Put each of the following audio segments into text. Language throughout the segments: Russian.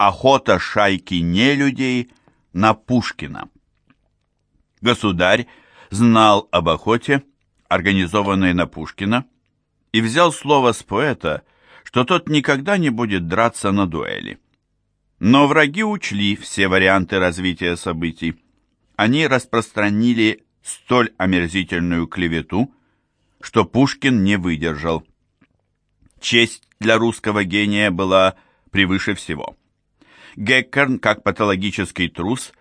Охота шайки нелюдей на Пушкина. Государь знал об охоте, организованной на Пушкина, и взял слово с поэта, что тот никогда не будет драться на дуэли. Но враги учли все варианты развития событий. Они распространили столь омерзительную клевету, что Пушкин не выдержал. Честь для русского гения была превыше всего. Геккерн, как патологический трус,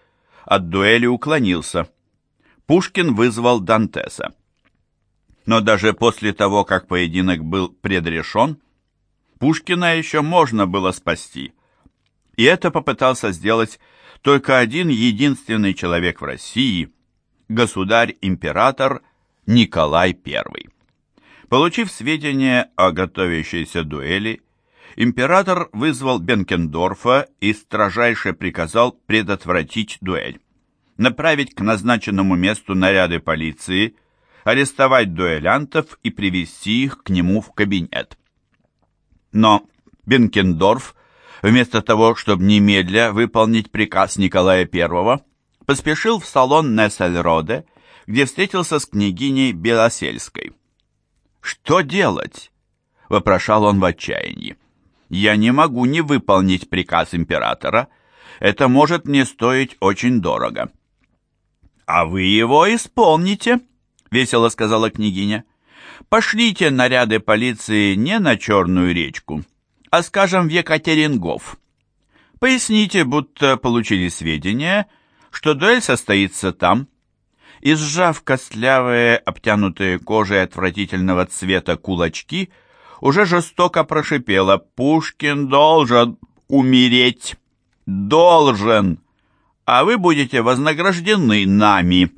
от дуэли уклонился. Пушкин вызвал Дантеса. Но даже после того, как поединок был предрешен, Пушкина еще можно было спасти. И это попытался сделать только один единственный человек в России, государь-император Николай I. Получив сведения о готовящейся дуэли, император вызвал Бенкендорфа и строжайше приказал предотвратить дуэль, направить к назначенному месту наряды полиции, арестовать дуэлянтов и привести их к нему в кабинет. Но Бенкендорф, вместо того, чтобы немедля выполнить приказ Николая I, поспешил в салон Нессельроде, где встретился с княгиней Белосельской. «Что делать?» — вопрошал он в отчаянии. «Я не могу не выполнить приказ императора. Это может мне стоить очень дорого». «А вы его исполните», — весело сказала княгиня. «Пошлите наряды полиции не на Черную речку, а, скажем, в Екатерингов. Поясните, будто получили сведения, что дуэль состоится там, и, сжав костлявые, обтянутые кожей отвратительного цвета кулачки, уже жестоко прошипела «Пушкин должен умереть! Должен! А вы будете вознаграждены нами!»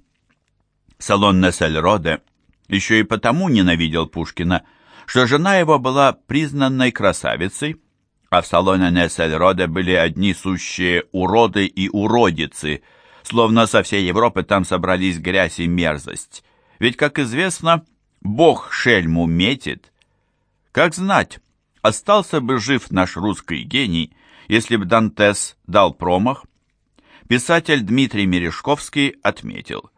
Салон Нессельроде еще и потому ненавидел Пушкина, что жена его была признанной красавицей, а в салоне Нессельроде были одни сущие уроды и уродицы – словно со всей Европы там собрались грязь и мерзость. Ведь, как известно, Бог шельму метит. Как знать, остался бы жив наш русский гений, если б Дантес дал промах? Писатель Дмитрий Мережковский отметил,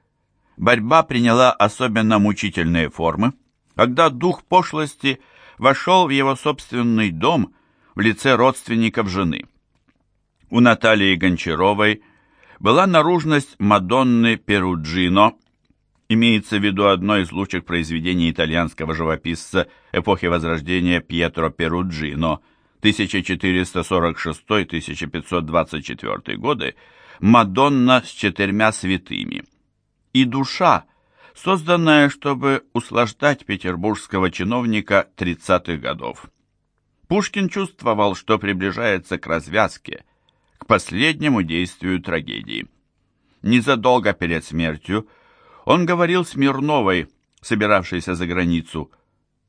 борьба приняла особенно мучительные формы, когда дух пошлости вошел в его собственный дом в лице родственников жены. У Натальи Гончаровой – была наружность Мадонны Перуджино, имеется в виду одно из лучших произведений итальянского живописца эпохи Возрождения Пьетро Перуджино 1446-1524 годы, Мадонна с четырьмя святыми. И душа, созданная, чтобы услаждать петербургского чиновника 30-х годов. Пушкин чувствовал, что приближается к развязке – к последнему действию трагедии. Незадолго перед смертью он говорил Смирновой, собиравшейся за границу,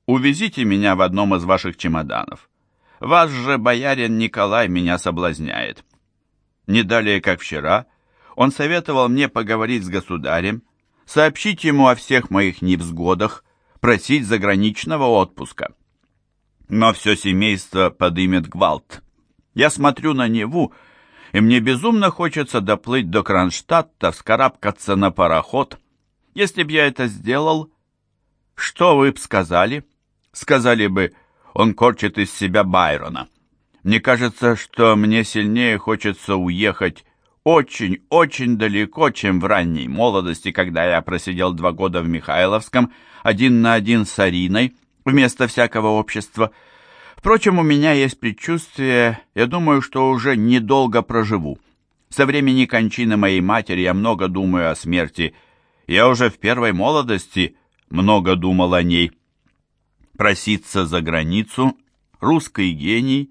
«Увезите меня в одном из ваших чемоданов. Вас же, боярин Николай, меня соблазняет». Не далее, как вчера, он советовал мне поговорить с государем, сообщить ему о всех моих невзгодах, просить заграничного отпуска. Но все семейство подымет гвалт. Я смотрю на Неву и мне безумно хочется доплыть до Кронштадта, вскарабкаться на пароход. Если б я это сделал, что вы б сказали? Сказали бы, он корчит из себя Байрона. Мне кажется, что мне сильнее хочется уехать очень-очень далеко, чем в ранней молодости, когда я просидел два года в Михайловском, один на один с Ариной, вместо всякого общества, Впрочем, у меня есть предчувствие, я думаю, что уже недолго проживу. Со времени кончины моей матери я много думаю о смерти. Я уже в первой молодости много думал о ней. Проситься за границу, русский гений,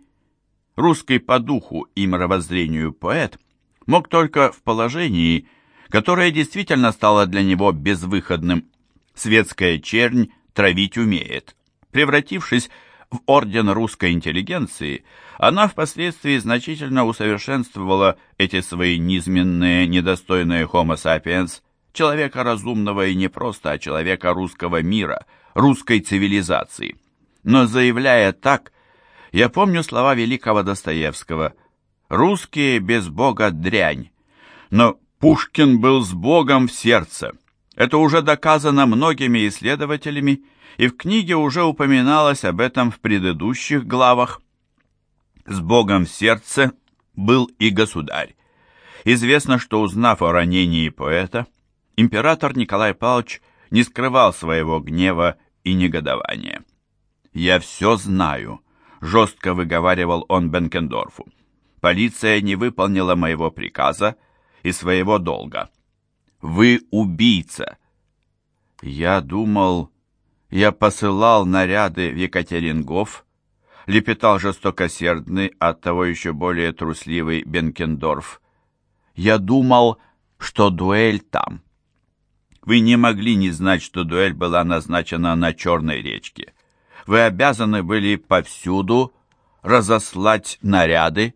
русский по духу и мировоззрению поэт мог только в положении, которое действительно стало для него безвыходным. Светская чернь травить умеет, превратившись в орден русской интеллигенции, она впоследствии значительно усовершенствовала эти свои низменные, недостойные homo sapiens, человека разумного и не просто, а человека русского мира, русской цивилизации. Но заявляя так, я помню слова великого Достоевского Русские без Бога дрянь. Но Пушкин был с Богом в сердце. Это уже доказано многими исследователями, и в книге уже упоминалось об этом в предыдущих главах. С Богом в сердце был и государь. Известно, что узнав о ранении поэта, император Николай Павлович не скрывал своего гнева и негодования. «Я все знаю», — жестко выговаривал он Бенкендорфу. «Полиция не выполнила моего приказа и своего долга. Вы убийца». «Я думал, я посылал наряды в Екатерингов», — лепетал жестокосердный, от того еще более трусливый Бенкендорф. «Я думал, что дуэль там». Вы не могли не знать, что дуэль была назначена на Черной речке. Вы обязаны были повсюду разослать наряды,